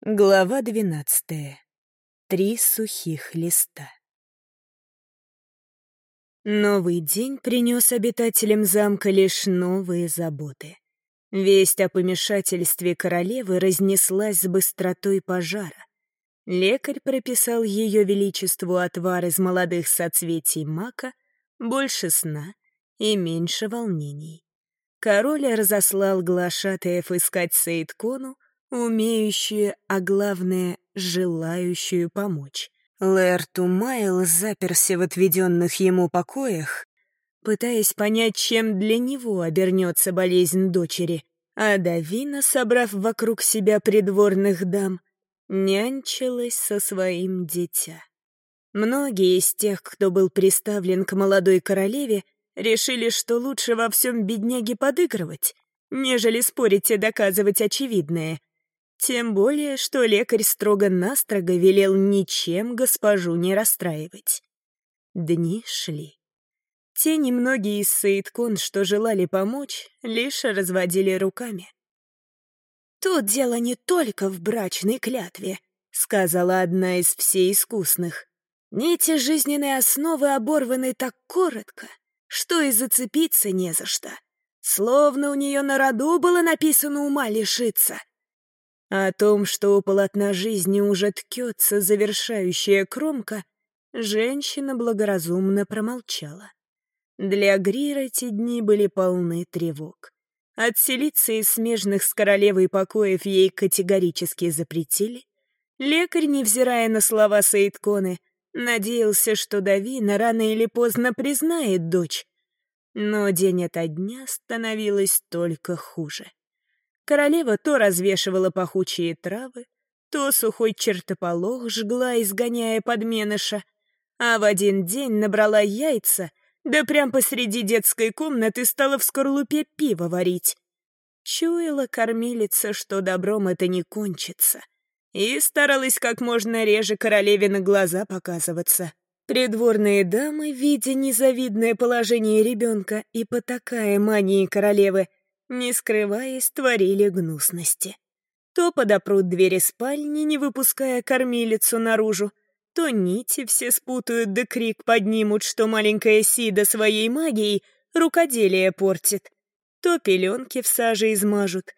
Глава двенадцатая. Три сухих листа. Новый день принес обитателям замка лишь новые заботы. Весть о помешательстве королевы разнеслась с быстротой пожара. Лекарь прописал ее величеству отвар из молодых соцветий мака, больше сна и меньше волнений. Король разослал глашатаев искать Сейдкону, умеющую, а главное, желающую помочь. Лэр Тумайл заперся в отведенных ему покоях, пытаясь понять, чем для него обернется болезнь дочери, а Давина, собрав вокруг себя придворных дам, нянчилась со своим дитя. Многие из тех, кто был приставлен к молодой королеве, решили, что лучше во всем бедняге подыгрывать, нежели спорить и доказывать очевидное. Тем более, что лекарь строго-настрого велел ничем госпожу не расстраивать. Дни шли. Те немногие из Саидкон, что желали помочь, лишь разводили руками. «Тут дело не только в брачной клятве», — сказала одна из всеискусных. «Нити жизненной основы оборваны так коротко, что и зацепиться не за что. Словно у нее на роду было написано ума лишиться. О том, что у полотна жизни уже ткется завершающая кромка, женщина благоразумно промолчала. Для Грира эти дни были полны тревог. Отселиться из смежных с королевой покоев ей категорически запретили. Лекарь, невзирая на слова Саидконы, надеялся, что Давина рано или поздно признает дочь. Но день ото дня становилось только хуже. Королева то развешивала пахучие травы, то сухой чертополох жгла, изгоняя подменыша, а в один день набрала яйца, да прям посреди детской комнаты стала в скорлупе пиво варить. Чуяла кормилица, что добром это не кончится, и старалась как можно реже королеве на глаза показываться. Придворные дамы, видя незавидное положение ребенка и потакая мании королевы, не скрываясь, творили гнусности. То подопрут двери спальни, не выпуская кормилицу наружу, то нити все спутают да крик поднимут, что маленькая Сида своей магией рукоделие портит, то пеленки в саже измажут.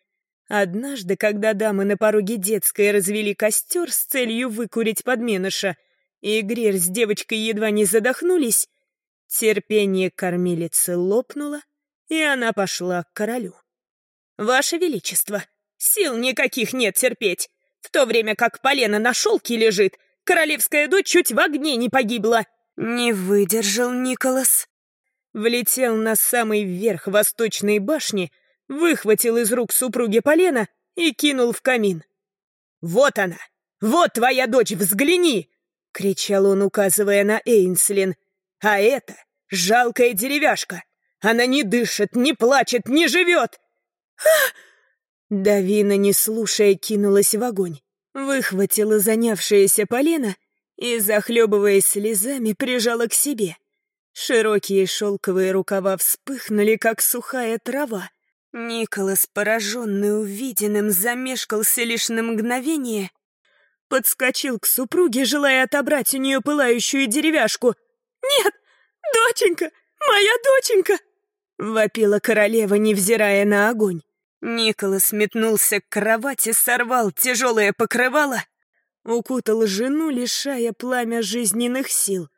Однажды, когда дамы на пороге детской развели костер с целью выкурить подменыша, и Грир с девочкой едва не задохнулись, терпение кормилицы лопнуло, и она пошла к королю. «Ваше Величество, сил никаких нет терпеть. В то время как полено на шелке лежит, королевская дочь чуть в огне не погибла». Не выдержал Николас. Влетел на самый верх восточной башни, выхватил из рук супруги полено и кинул в камин. «Вот она! Вот твоя дочь, взгляни!» — кричал он, указывая на Эйнслин. «А это жалкая деревяшка! Она не дышит, не плачет, не живет!» Давина, не слушая, кинулась в огонь, выхватила занявшееся полено и, захлебываясь слезами, прижала к себе. Широкие шелковые рукава вспыхнули, как сухая трава. Николас, пораженный увиденным, замешкался лишь на мгновение, подскочил к супруге, желая отобрать у нее пылающую деревяшку. «Нет, доченька, моя доченька!» — вопила королева, невзирая на огонь. Николас метнулся к кровати, сорвал тяжелое покрывало, укутал жену, лишая пламя жизненных сил,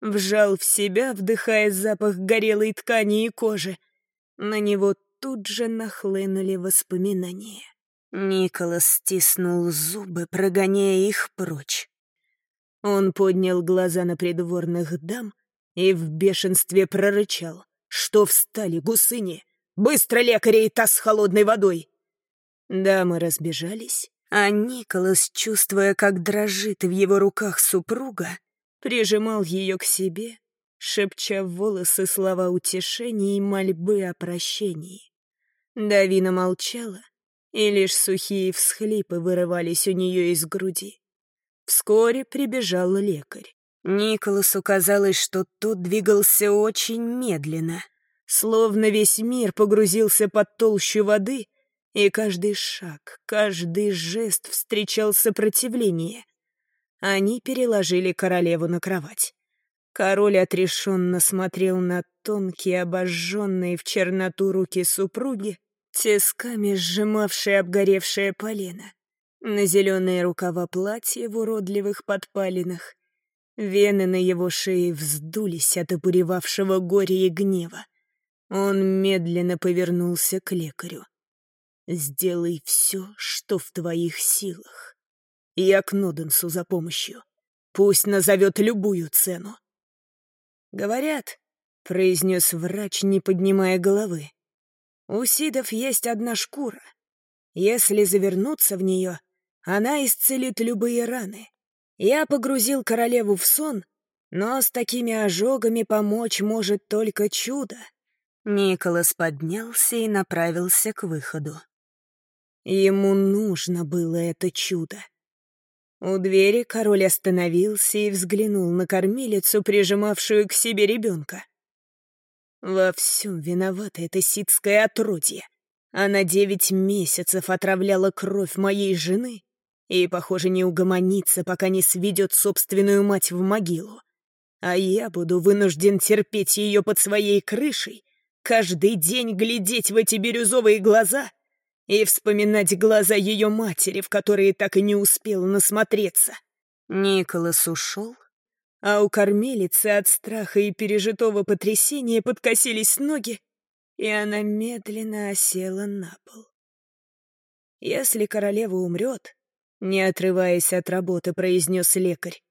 вжал в себя, вдыхая запах горелой ткани и кожи. На него тут же нахлынули воспоминания. Николас стиснул зубы, прогоняя их прочь. Он поднял глаза на придворных дам и в бешенстве прорычал. «Что встали, гусыни? Быстро лекаря и таз с холодной водой!» Дамы разбежались, а Николас, чувствуя, как дрожит в его руках супруга, прижимал ее к себе, шепча в волосы слова утешения и мольбы о прощении. Давина молчала, и лишь сухие всхлипы вырывались у нее из груди. Вскоре прибежал лекарь. Николасу казалось, что тот двигался очень медленно — Словно весь мир погрузился под толщу воды, и каждый шаг, каждый жест встречал сопротивление. Они переложили королеву на кровать. Король отрешенно смотрел на тонкие, обожженные в черноту руки супруги, тисками сжимавшие обгоревшее полено, на зеленые рукава платья в уродливых подпалинах. Вены на его шее вздулись от обуревавшего горя и гнева. Он медленно повернулся к лекарю. «Сделай все, что в твоих силах. Я к Ноденсу за помощью. Пусть назовет любую цену». «Говорят», — произнес врач, не поднимая головы, «у сидов есть одна шкура. Если завернуться в нее, она исцелит любые раны. Я погрузил королеву в сон, но с такими ожогами помочь может только чудо». Николас поднялся и направился к выходу. Ему нужно было это чудо. У двери король остановился и взглянул на кормилицу, прижимавшую к себе ребенка. Во всем виновата эта ситское отродье. Она девять месяцев отравляла кровь моей жены и, похоже, не угомонится, пока не сведет собственную мать в могилу. А я буду вынужден терпеть ее под своей крышей каждый день глядеть в эти бирюзовые глаза и вспоминать глаза ее матери, в которые так и не успел насмотреться. Николас ушел, а у кормилицы от страха и пережитого потрясения подкосились ноги, и она медленно осела на пол. «Если королева умрет», — не отрываясь от работы, произнес лекарь,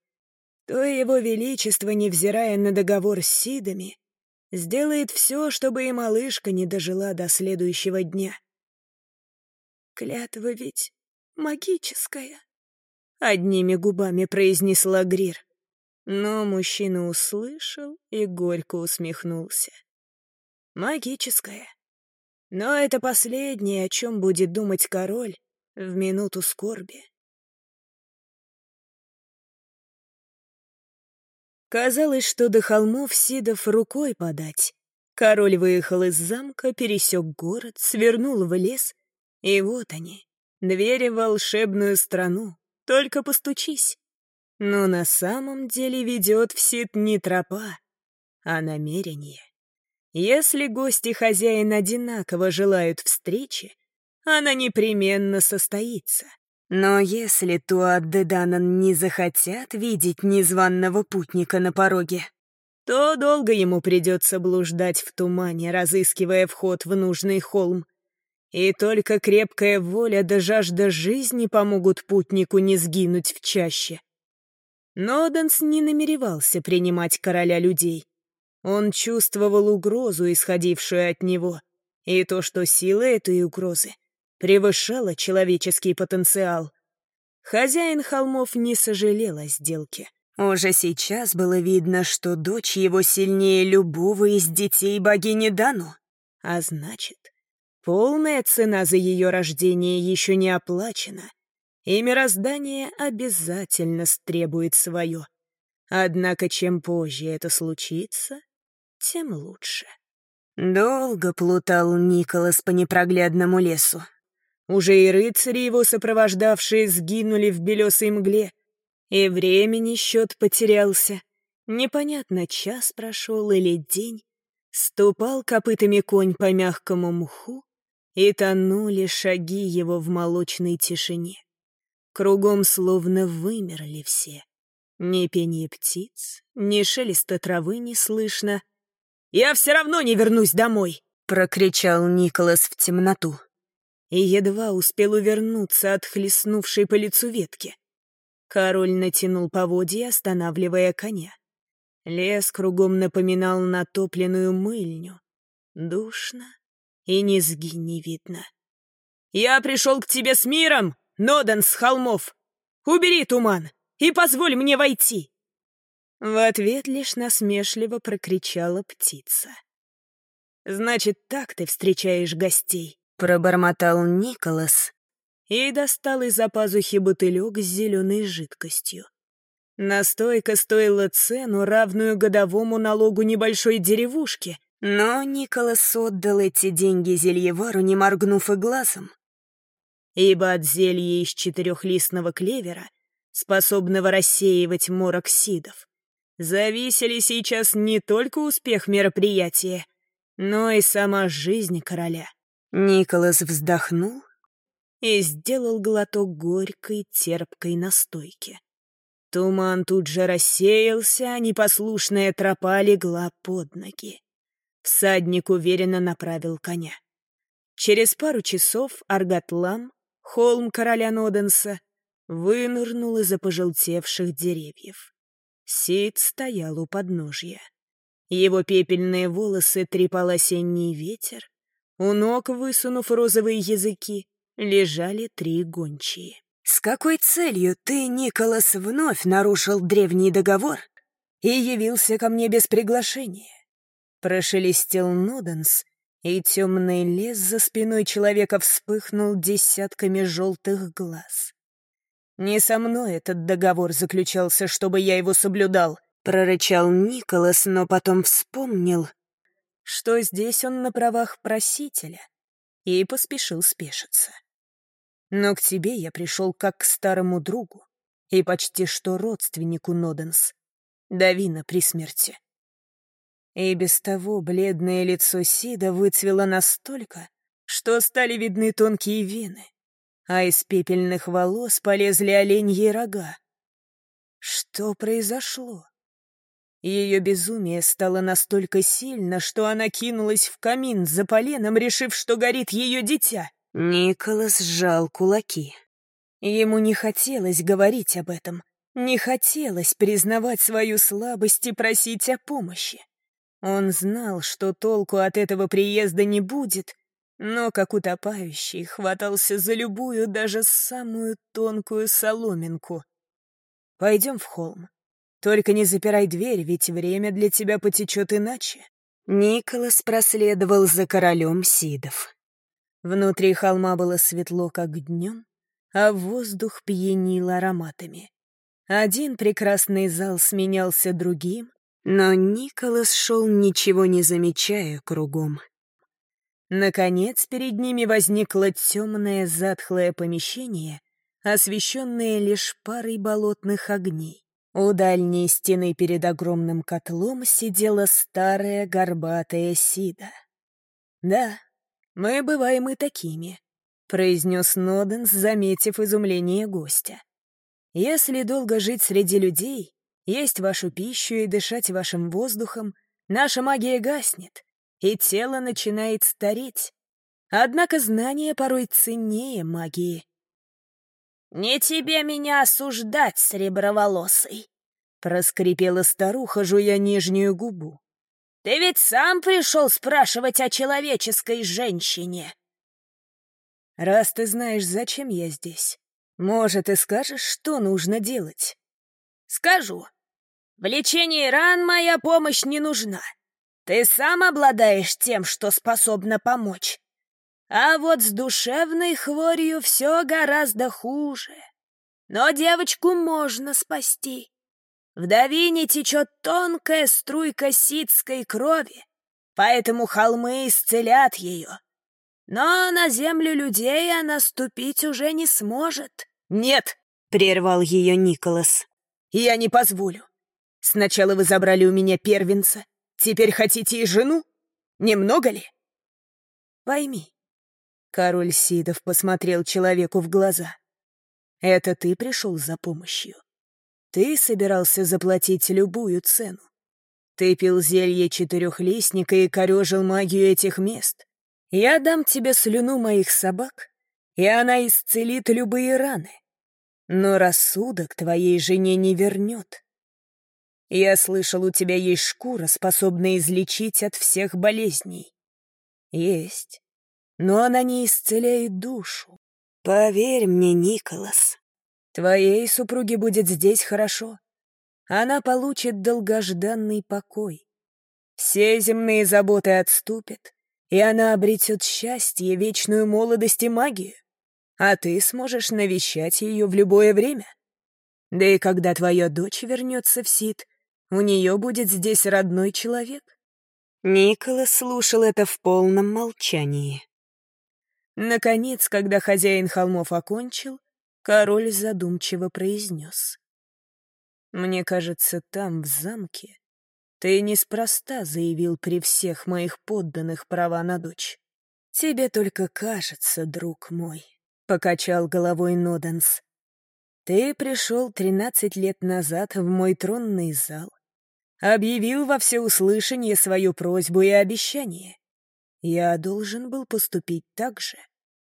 то его величество, невзирая на договор с Сидами, Сделает все, чтобы и малышка не дожила до следующего дня. Клятва ведь магическая. Одними губами произнесла Грир. Но мужчина услышал и горько усмехнулся. Магическая. Но это последнее, о чем будет думать король в минуту скорби. Казалось, что до холмов Сидов рукой подать. Король выехал из замка, пересек город, свернул в лес, и вот они, двери в волшебную страну, только постучись. Но на самом деле ведет в Сид не тропа, а намерение. Если гости хозяин одинаково желают встречи, она непременно состоится. Но если Туадде Данан не захотят видеть незваного путника на пороге, то долго ему придется блуждать в тумане, разыскивая вход в нужный холм. И только крепкая воля да жажда жизни помогут путнику не сгинуть в чаще. Ноденс не намеревался принимать короля людей. Он чувствовал угрозу, исходившую от него, и то, что сила этой угрозы превышала человеческий потенциал. Хозяин холмов не сожалел о сделке. Уже сейчас было видно, что дочь его сильнее любого из детей богини Дану. А значит, полная цена за ее рождение еще не оплачена, и мироздание обязательно стребует свое. Однако чем позже это случится, тем лучше. Долго плутал Николас по непроглядному лесу. Уже и рыцари его сопровождавшие сгинули в белесой мгле, и времени счет потерялся. Непонятно, час прошел или день. Ступал копытами конь по мягкому мху, и тонули шаги его в молочной тишине. Кругом словно вымерли все. Ни пение птиц, ни шелеста травы не слышно. «Я все равно не вернусь домой!» — прокричал Николас в темноту и едва успел увернуться от хлестнувшей по лицу ветки. Король натянул поводья, останавливая коня. Лес кругом напоминал натопленную мыльню. Душно и низги не видно. «Я пришел к тебе с миром, Нодан с холмов! Убери туман и позволь мне войти!» В ответ лишь насмешливо прокричала птица. «Значит, так ты встречаешь гостей?» Пробормотал Николас и достал из-за пазухи бутылек с зеленой жидкостью. Настойка стоила цену, равную годовому налогу небольшой деревушки, но Николас отдал эти деньги зельевару, не моргнув и глазом. ибо от зелья из четырехлистного клевера, способного рассеивать морок сидов, зависели сейчас не только успех мероприятия, но и сама жизнь короля. Николас вздохнул и сделал глоток горькой, терпкой настойки. Туман тут же рассеялся, а непослушная тропа легла под ноги. Всадник уверенно направил коня. Через пару часов Аргатлам, холм короля Ноденса, вынырнул из-за пожелтевших деревьев. Сид стоял у подножья. Его пепельные волосы трепал осенний ветер. У ног, высунув розовые языки, лежали три гончие. «С какой целью ты, Николас, вновь нарушил древний договор и явился ко мне без приглашения?» Прошелестел Ноденс, и темный лес за спиной человека вспыхнул десятками желтых глаз. «Не со мной этот договор заключался, чтобы я его соблюдал», — прорычал Николас, но потом вспомнил, что здесь он на правах просителя, и поспешил спешиться. «Но к тебе я пришел как к старому другу и почти что родственнику Ноденс, Давина при смерти». И без того бледное лицо Сида выцвело настолько, что стали видны тонкие вены, а из пепельных волос полезли оленьи рога. Что произошло? Ее безумие стало настолько сильно, что она кинулась в камин за поленом, решив, что горит ее дитя. Николас сжал кулаки. Ему не хотелось говорить об этом, не хотелось признавать свою слабость и просить о помощи. Он знал, что толку от этого приезда не будет, но, как утопающий, хватался за любую, даже самую тонкую соломинку. «Пойдем в холм. Только не запирай дверь, ведь время для тебя потечет иначе». Николас проследовал за королем Сидов. Внутри холма было светло, как днем, а воздух пьянил ароматами. Один прекрасный зал сменялся другим, но Николас шел, ничего не замечая кругом. Наконец, перед ними возникло темное затхлое помещение, освещенное лишь парой болотных огней. У дальней стены перед огромным котлом сидела старая горбатая Сида. «Да, мы бываем и такими», — произнес Ноденс, заметив изумление гостя. «Если долго жить среди людей, есть вашу пищу и дышать вашим воздухом, наша магия гаснет, и тело начинает стареть. Однако знание порой ценнее магии. «Не тебе меня осуждать, среброволосый!» — проскрипела старуха, жуя нижнюю губу. «Ты ведь сам пришел спрашивать о человеческой женщине!» «Раз ты знаешь, зачем я здесь, может, и скажешь, что нужно делать?» «Скажу. В лечении ран моя помощь не нужна. Ты сам обладаешь тем, что способна помочь. А вот с душевной хворью все гораздо хуже. Но девочку можно спасти. В Давине течет тонкая струйка ситской крови, поэтому холмы исцелят ее. Но на землю людей она ступить уже не сможет. «Нет!» — прервал ее Николас. «Я не позволю. Сначала вы забрали у меня первенца, теперь хотите и жену? Немного ли? Пойми. Король Сидов посмотрел человеку в глаза. Это ты пришел за помощью. Ты собирался заплатить любую цену. Ты пил зелье четырехлистника и корежил магию этих мест. Я дам тебе слюну моих собак, и она исцелит любые раны. Но рассудок твоей жене не вернет. Я слышал, у тебя есть шкура, способная излечить от всех болезней. Есть. Но она не исцеляет душу. Поверь мне, Николас, твоей супруге будет здесь хорошо. Она получит долгожданный покой. Все земные заботы отступят, и она обретет счастье, вечную молодость и магию. А ты сможешь навещать ее в любое время. Да и когда твоя дочь вернется в Сид, у нее будет здесь родной человек. Николас слушал это в полном молчании. Наконец, когда хозяин холмов окончил, король задумчиво произнес. «Мне кажется, там, в замке, ты неспроста заявил при всех моих подданных права на дочь. Тебе только кажется, друг мой», — покачал головой Ноденс. «Ты пришел тринадцать лет назад в мой тронный зал, объявил во всеуслышание свою просьбу и обещание. Я должен был поступить так же.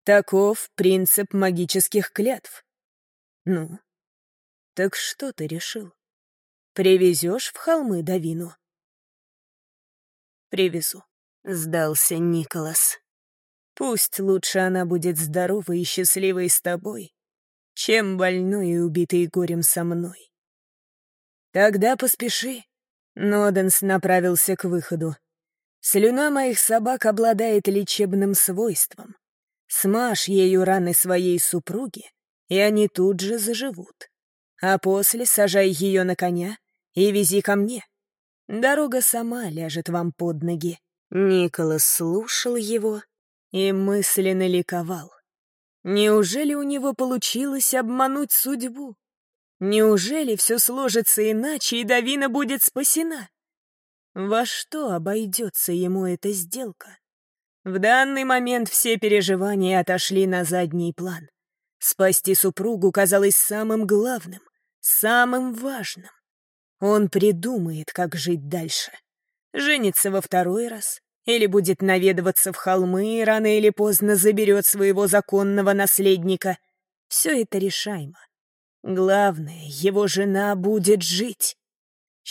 Таков принцип магических клятв. Ну, так что ты решил? Привезешь в холмы Давину? Привезу, сдался Николас. Пусть лучше она будет здоровой и счастливой с тобой, чем больной и убитой горем со мной. Тогда поспеши. Ноденс направился к выходу. Слюна моих собак обладает лечебным свойством. Смажь ею раны своей супруги, и они тут же заживут. А после сажай ее на коня и вези ко мне. Дорога сама ляжет вам под ноги». Николас слушал его и мысленно ликовал. Неужели у него получилось обмануть судьбу? Неужели все сложится иначе, и Давина будет спасена? Во что обойдется ему эта сделка? В данный момент все переживания отошли на задний план. Спасти супругу казалось самым главным, самым важным. Он придумает, как жить дальше. Женится во второй раз или будет наведываться в холмы и рано или поздно заберет своего законного наследника. Все это решаемо. Главное, его жена будет жить.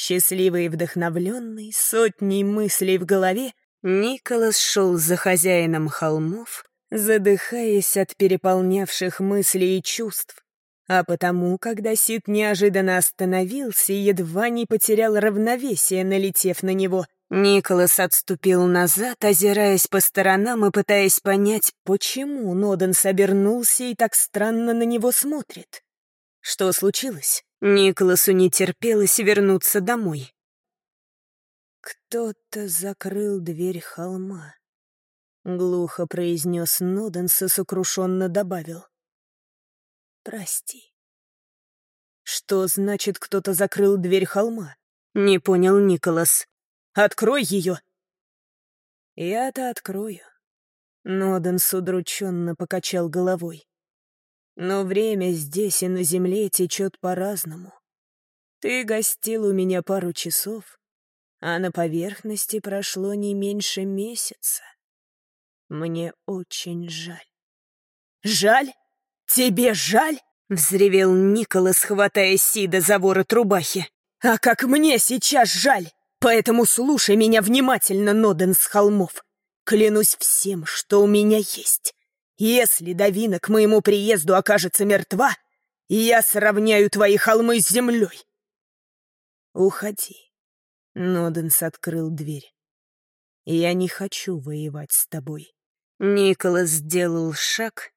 Счастливый и вдохновленный, сотней мыслей в голове, Николас шел за хозяином холмов, задыхаясь от переполнявших мыслей и чувств. А потому, когда Сид неожиданно остановился и едва не потерял равновесие, налетев на него, Николас отступил назад, озираясь по сторонам и пытаясь понять, почему Ноден собернулся и так странно на него смотрит. Что случилось? Николасу не терпелось вернуться домой. «Кто-то закрыл дверь холма», — глухо произнес Ноденс и сокрушенно добавил. «Прости». «Что значит, кто-то закрыл дверь холма?» — не понял Николас. «Открой ее!» «Я-то открою». Ноденс удрученно покачал головой. Но время здесь и на земле течет по-разному. Ты гостил у меня пару часов, а на поверхности прошло не меньше месяца. Мне очень жаль. «Жаль? Тебе жаль?» — взревел Николас, хватая Сида за ворот рубахи. «А как мне сейчас жаль! Поэтому слушай меня внимательно, Ноден с холмов. Клянусь всем, что у меня есть. Если Давина к моему приезду окажется мертва, я сравняю твои холмы с землей. Уходи. Ноденс открыл дверь. Я не хочу воевать с тобой. Николас сделал шаг,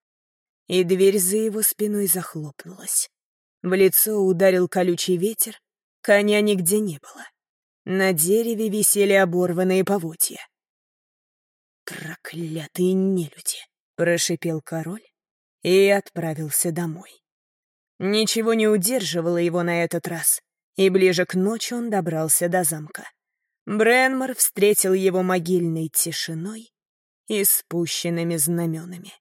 и дверь за его спиной захлопнулась. В лицо ударил колючий ветер, коня нигде не было. На дереве висели оборванные поводья. Проклятые нелюди! Прошипел король и отправился домой. Ничего не удерживало его на этот раз, и ближе к ночи он добрался до замка. Бренмор встретил его могильной тишиной и спущенными знаменами.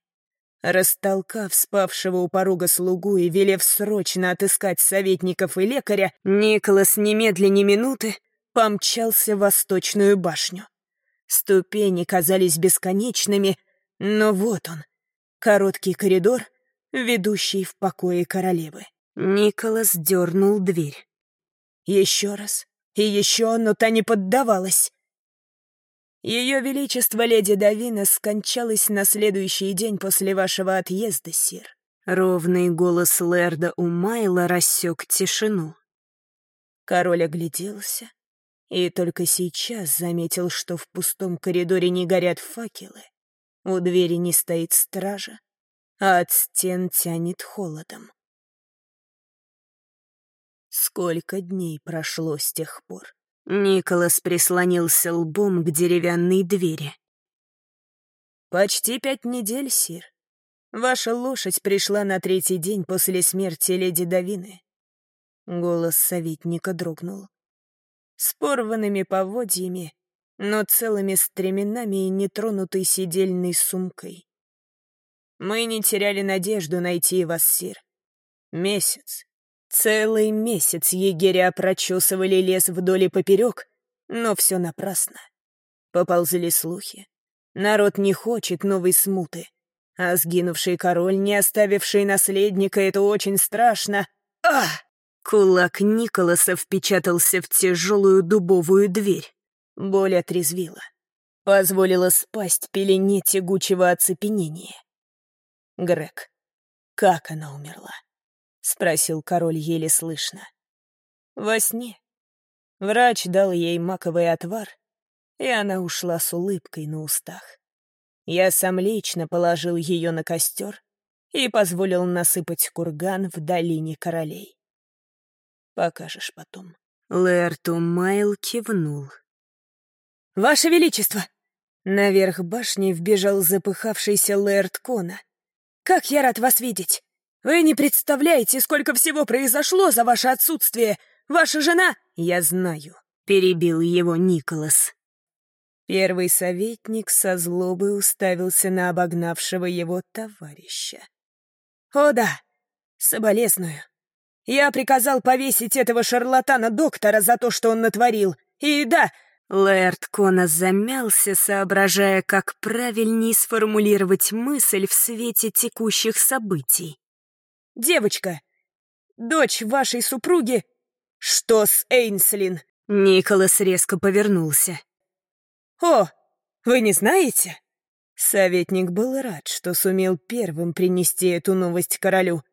Растолкав спавшего у порога слугу и велев срочно отыскать советников и лекаря, Николас немедленно минуты помчался в восточную башню. Ступени казались бесконечными — но вот он, короткий коридор, ведущий в покое королевы. Николас дернул дверь. Еще раз и еще, но та не поддавалась. Ее Величество леди Давина скончалась на следующий день после вашего отъезда, сир. Ровный голос Лерда у Майла рассек тишину. Король огляделся и только сейчас заметил, что в пустом коридоре не горят факелы, у двери не стоит стража, а от стен тянет холодом. Сколько дней прошло с тех пор? Николас прислонился лбом к деревянной двери. «Почти пять недель, сир. Ваша лошадь пришла на третий день после смерти леди Давины». Голос советника дрогнул. С порванными поводьями, но целыми стременами и нетронутой сидельной сумкой. Мы не теряли надежду найти вас, Сир. Месяц. Целый месяц егеря прочесывали лес вдоль и поперек, но все напрасно. Поползли слухи. Народ не хочет новой смуты. А сгинувший король, не оставивший наследника, это очень страшно. А! Кулак Николаса впечатался в тяжелую дубовую дверь. Боль отрезвила. Позволила спасть пелене тягучего оцепенения. Грег, как она умерла? Спросил король еле слышно. Во сне. Врач дал ей маковый отвар, и она ушла с улыбкой на устах. Я сам лично положил ее на костер и позволил насыпать курган в долине королей. Покажешь потом. Лэрту Майл кивнул. «Ваше Величество!» Наверх башни вбежал запыхавшийся Лэрт Кона. «Как я рад вас видеть! Вы не представляете, сколько всего произошло за ваше отсутствие! Ваша жена...» «Я знаю», — перебил его Николас. Первый советник со злобой уставился на обогнавшего его товарища. «О да, соболезную. Я приказал повесить этого шарлатана-доктора за то, что он натворил. И да...» Лэрд Кона замялся, соображая, как правильнее сформулировать мысль в свете текущих событий. «Девочка, дочь вашей супруги...» «Что с Эйнслин?» Николас резко повернулся. «О, вы не знаете?» Советник был рад, что сумел первым принести эту новость королю.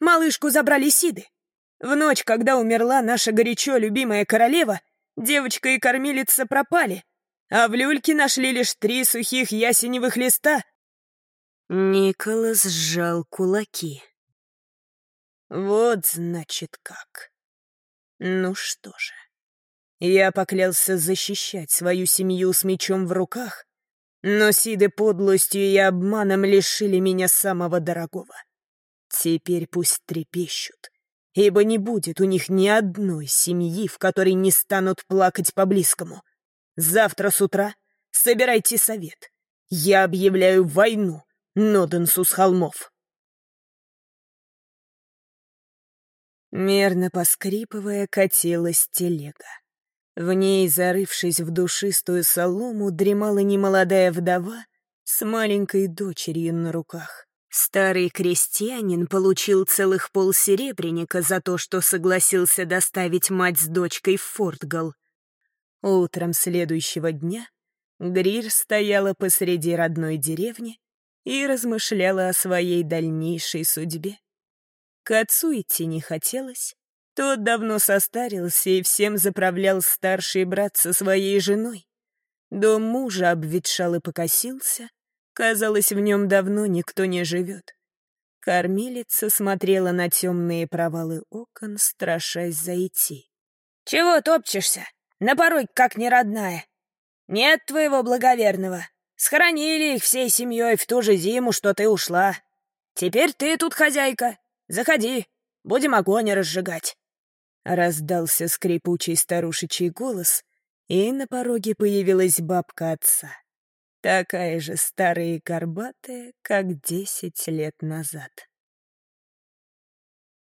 «Малышку забрали Сиды. В ночь, когда умерла наша горячо любимая королева, девочка и кормилица пропали, а в люльке нашли лишь три сухих ясеневых листа». Николас сжал кулаки. «Вот, значит, как. Ну что же». Я поклялся защищать свою семью с мечом в руках, но Сиды подлостью и обманом лишили меня самого дорогого. Теперь пусть трепещут, ибо не будет у них ни одной семьи, в которой не станут плакать по-близкому. Завтра с утра собирайте совет. Я объявляю войну Ноденсу с холмов. Мерно поскрипывая, катилась телега. В ней, зарывшись в душистую солому, дремала немолодая вдова с маленькой дочерью на руках. Старый крестьянин получил целых полсеребряника за то, что согласился доставить мать с дочкой в Фортгал. Утром следующего дня Грир стояла посреди родной деревни и размышляла о своей дальнейшей судьбе. К отцу идти не хотелось, тот давно состарился и всем заправлял старший брат со своей женой. Дом мужа обветшал и покосился. Казалось, в нем давно никто не живет. Кормилица смотрела на темные провалы окон, страшась зайти. «Чего топчешься? На порог как неродная. Нет твоего благоверного. Схоронили их всей семьей в ту же зиму, что ты ушла. Теперь ты тут хозяйка. Заходи, будем огонь разжигать». Раздался скрипучий старушечий голос, и на пороге появилась бабка отца. Такая же старая и горбатая, как десять лет назад.